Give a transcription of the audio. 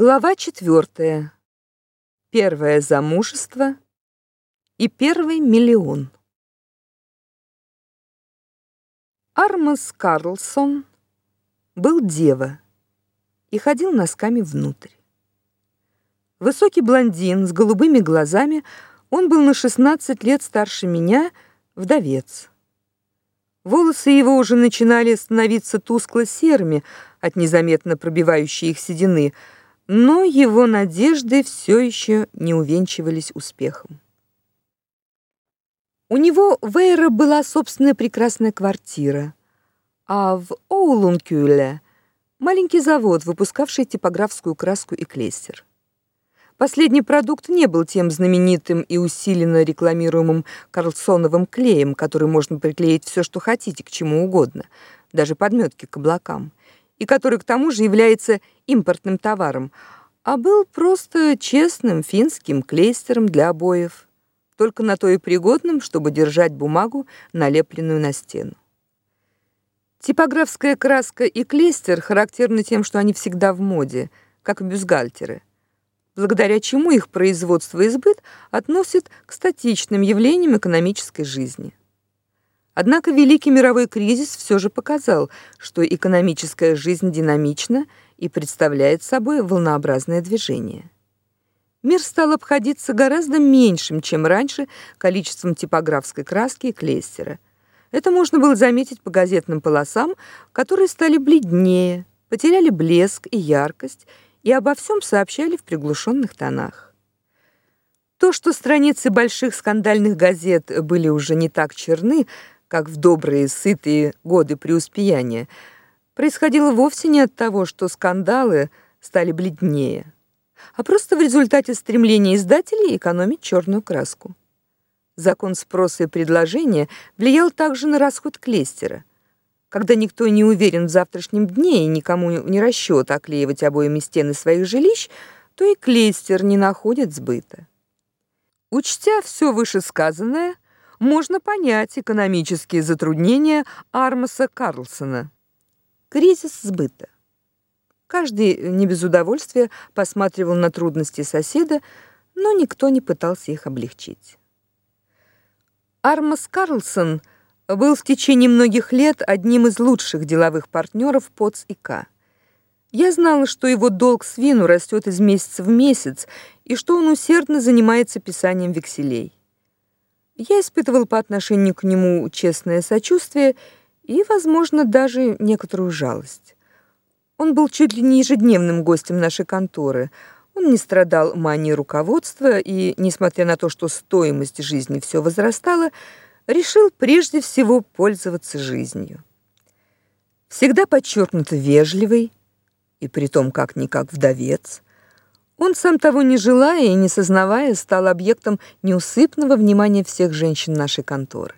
Глава четвертая. Первое замужество и первый миллион. Армас Карлсон был дева и ходил носками внутрь. Высокий блондин с голубыми глазами, он был на 16 лет старше меня, вдовец. Волосы его уже начинали становиться тускло-серыми от незаметно пробивающей их седины – но его надежды все еще не увенчивались успехом. У него в Эйре была собственная прекрасная квартира, а в Оулункюле маленький завод, выпускавший типографскую краску и клейстер. Последний продукт не был тем знаменитым и усиленно рекламируемым Карлсоновым клеем, который можно приклеить все, что хотите, к чему угодно, даже подметки к облакам и который к тому же является импортным товаром, а был просто честным финским клейстером для обоев, только на то и пригодным, чтобы держать бумагу, налепленную на стену. Типографская краска и клейстер характерны тем, что они всегда в моде, как бюстгальтеры, благодаря чему их производство и сбыт относят к статичным явлениям экономической жизни. Однако великий мировой кризис все же показал, что экономическая жизнь динамична и представляет собой волнообразное движение. Мир стал обходиться гораздо меньшим, чем раньше, количеством типографской краски и клейстера. Это можно было заметить по газетным полосам, которые стали бледнее, потеряли блеск и яркость и обо всем сообщали в приглушенных тонах. То, что страницы больших скандальных газет были уже не так черны, как в добрые, сытые годы преуспеяния, происходило вовсе не от того, что скандалы стали бледнее, а просто в результате стремления издателей экономить черную краску. Закон спроса и предложения влиял также на расход клейстера. Когда никто не уверен в завтрашнем дне и никому не расчет оклеивать обоями стены своих жилищ, то и клейстер не находит сбыта. Учтя все вышесказанное, можно понять экономические затруднения Армаса Карлсона. Кризис сбыта. Каждый не без удовольствия посматривал на трудности соседа, но никто не пытался их облегчить. Армас Карлсон был в течение многих лет одним из лучших деловых партнеров ПОЦ и К. Я знала, что его долг с вину растет из месяца в месяц и что он усердно занимается писанием векселей. Я испытывал по отношению к нему честное сочувствие и, возможно, даже некоторую жалость. Он был чуть ли не ежедневным гостем нашей конторы. Он не страдал манией руководства и, несмотря на то, что стоимость жизни все возрастала, решил прежде всего пользоваться жизнью. Всегда подчеркнуто вежливый, и притом как-никак вдовец, он сам того не желая и не сознавая стал объектом неусыпного внимания всех женщин нашей конторы.